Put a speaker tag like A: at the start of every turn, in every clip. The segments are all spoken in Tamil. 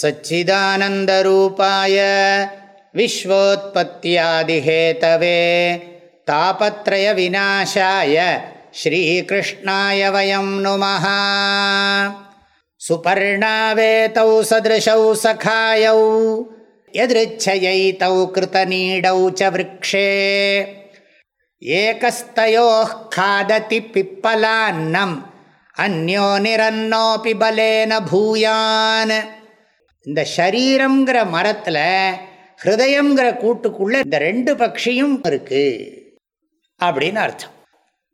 A: सच्चिदानन्दरूपाय विश्वोत्पत्त्यादिहेतवे तापत्रयविनाशाय श्रीकृष्णाय वयं नुमः। सुपर्णा वेतौ सदृशौ सखायौ यदृच्छयैतौ कृतनीडौ च वृक्षे। एकस्तयोः खादति पिप्पलान्नम् अन्यो निरन्नोऽपि बलेन भूयान्। இந்த ஷரீரங்கிற மரத்தில் ஹிருதயங்கிற கூட்டுக்குள்ளே இந்த ரெண்டு பட்சியும் இருக்குது அப்படின்னு அர்த்தம்.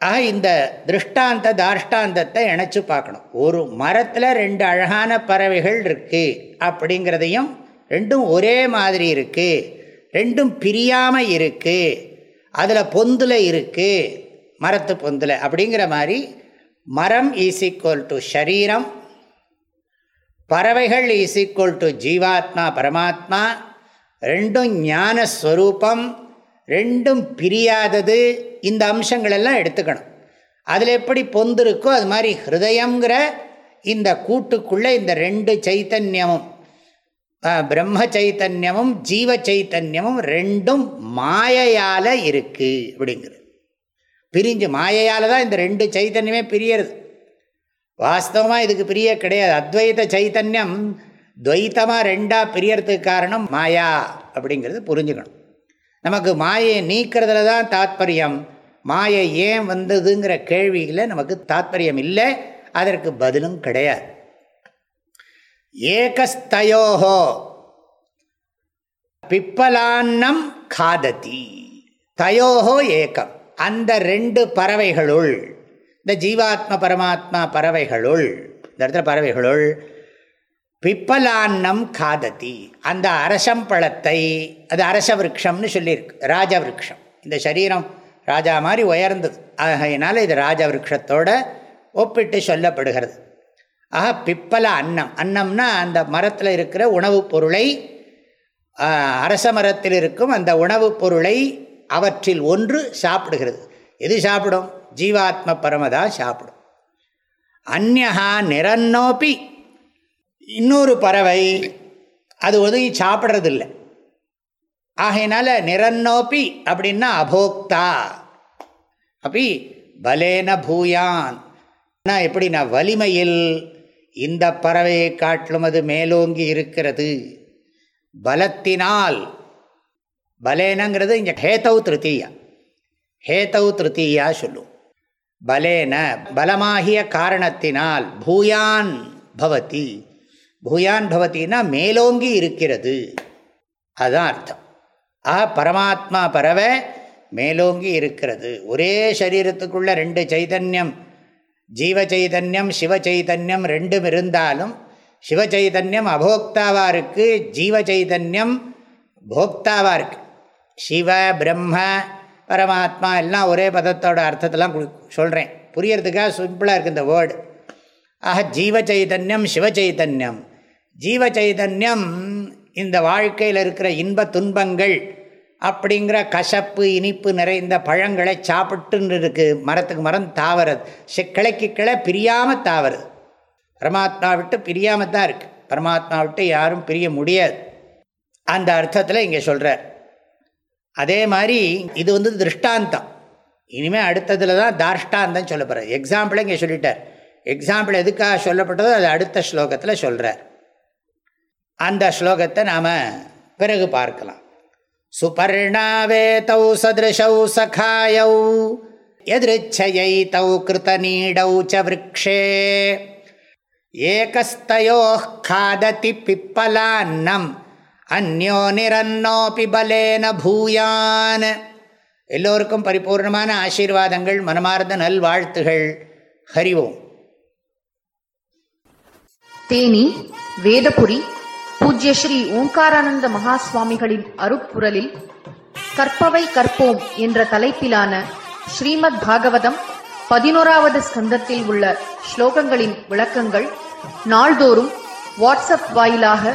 A: ஆக இந்த திருஷ்டாந்த தாஷ்டாந்தத்தை இணைச்சு பார்க்கணும். ஒரு மரத்தில் ரெண்டு அழகான பறவைகள் இருக்குது அப்படிங்கிறதையும் ரெண்டும் ஒரே மாதிரி இருக்குது ரெண்டும் பிரியாமல் இருக்குது அதில் பொந்தில் இருக்குது மரத்து பொந்தில் அப்படிங்கிற மாதிரி மரம் ஈஸ் ஈக்குவல் டு ஷரீரம் பறவைகள் இஸ் ஈக்குவல் டு ஜீவாத்மா பரமாத்மா. ரெண்டும் ஞானஸ்வரூபம். ரெண்டும் பிரியாதது. இந்த அம்சங்களெல்லாம் எடுத்துக்கணும். அதில் எப்படி பொந்து இருக்கோ அது மாதிரி ஹிருதயங்கிற இந்த கூட்டுக்குள்ளே இந்த ரெண்டு சைத்தன்யமும் பிரம்ம சைத்தன்யமும் ஜீவ சைத்தன்யமும் ரெண்டும் மாயையால் இருக்குது அப்படிங்கிறது. பிரிஞ்சு மாயையால் தான் இந்த ரெண்டு சைத்தன்யமே பிரியறது. வாஸ்தவமாக இதுக்கு பிரிய கிடையாது. அத்வைத சைத்தன்யம் துவைத்தமாக ரெண்டாக பிரியறதுக்கு காரணம் மாயா அப்படிங்கிறது புரிஞ்சுக்கணும். நமக்கு மாயை நீக்கிறதுல தான் தாத்பரியம். மாயை ஏன் வந்ததுங்கிற கேள்வியில் நமக்கு தாத்பரியம் இல்லை. அதற்கு பதிலும் கிடையாது. ஏகஸ்தயோஹோ பிப்பலான்னம் காததி. தயோஹோ ஏகம். அந்த ரெண்டு பறவைகளுள் இந்த ஜீவாத்ம பரமாத்மா பறவைகளுள் இந்த இடத்துல பறவைகளுள் பிப்பலான்னம் காததி. அந்த அரசம் பழத்தை அது அரச விரக்ஷம்னு சொல்லியிருக்கு ராஜ விரக்ஷம் இந்த சரீரம் ராஜா மாதிரி உயர்ந்தது. ஆகையினால இது ராஜ விரக்ஷத்தோட ஒப்பிட்டு சொல்லப்படுகிறது. ஆக பிப்பல அன்னம். அன்னம்னா அந்த மரத்தில் இருக்கிற உணவுப் பொருளை அரச மரத்தில் இருக்கும் அந்த உணவுப் பொருளை அவற்றில் ஒன்று சாப்பிடுகிறது. எது சாப்பிடும்? ஜீவாத்ம பரமதா சாப்பிடும். அந்நகா நிரன்னோப்பி இன்னொரு பறவை அது ஒதுங்கி சாப்பிட்றதில்லை. ஆகையினால நிரன்னோப்பி அப்படின்னா அபோக்தா. அப்படி பலேன பூயான். எப்படின்னா வலிமையில் இந்த பறவையை காட்டிலும் அது மேலோங்கி இருக்கிறது. பலத்தினால். பலேனங்கிறது இங்கே ஹேத்தவ் திருத்தீயா ஹேத்தவ் திருத்தீயா சொல்லும் பலேன பலமாகிய காரணத்தினால் பூயான் பவதி. பூயான் பவத்தின்னா மேலோங்கி இருக்கிறது. அதுதான் அர்த்தம். ஆ பரமாத்மா பறவை மேலோங்கி இருக்கிறது. ஒரே சரீரத்துக்குள்ள ரெண்டு சைதன்யம் ஜீவ சைதன்யம் சிவ சைதன்யம் ரெண்டும் இருந்தாலும் சிவ சைதன்யம் அபோக்தாவாக இருக்குது ஜீவ சைதன்யம் போக்தாவாக இருக்குது சிவ பிரம்ம பரமாத்மா எல்லாம் ஒரே பதத்தோட அர்த்தத்தெல்லாம் சொல்கிறேன் புரியறதுக்காக சிம்பிளாக இருக்குது இந்த வேர்டு ஆக ஜீவ சைதன்யம் சிவ சைதன்யம் ஜீவ சைதன்யம் இந்த வாழ்க்கையில் இருக்கிற இன்ப துன்பங்கள் அப்படிங்கிற கசப்பு இனிப்பு நிறைந்த பழங்களை சாப்பிட்டுன்னு இருக்குது மரத்துக்கு மரம் தாவறது. கிளைக்கு கிளை பிரியாமல் தாவறது. பரமாத்மா விட்டு பிரியாமல் தான் இருக்குது பரமாத்மா விட்டு யாரும் பிரிய முடியாது. அந்த அர்த்தத்தில் இங்கே சொல்கிறார் அதே மாதிரி இது வந்து திருஷ்டாந்தம். இனிமேல் அடுத்ததில் தான் தார்ஷ்டாந்தம் சொல்ல போகிறார் எக்ஸாம்பிளை இங்கே சொல்லிட்டார். எக்ஸாம்பிள் எதுக்காக சொல்லப்பட்டதோ அது அடுத்த ஸ்லோகத்தில் சொல்கிறார் அந்த ஸ்லோகத்தை நாம் பிறகு பார்க்கலாம். சுபர்ணாவேதௌ சதிருஷௌ சகாயௌ எதிர்ச்சயை தௌ நீடௌ ச விரக்ஷே. ஏகஸ்தயோ காததி பிப்பலான்னம். அந்யோ நிரன்னோபி பலேன பூயான். எல்லோருக்கும் பரிபூர்ணமான ஆசீர்வாதங்கள் மனமார்ந்த நல்வாழ்த்துகள். ஹரிவோம்.
B: தேனி வேதபுரி பூஜ்ய ஸ்ரீ ஓங்காரானந்த மகா சுவாமிகளின் அருப்புரலில் கற்பவை கற்போம் என்ற தலைப்பிலான ஸ்ரீமத் பாகவதம் பதினோராவது ஸ்கந்தத்தில் உள்ள ஸ்லோகங்களின் விளக்கங்கள் நாள்தோறும் வாட்ஸ்அப் வாயிலாக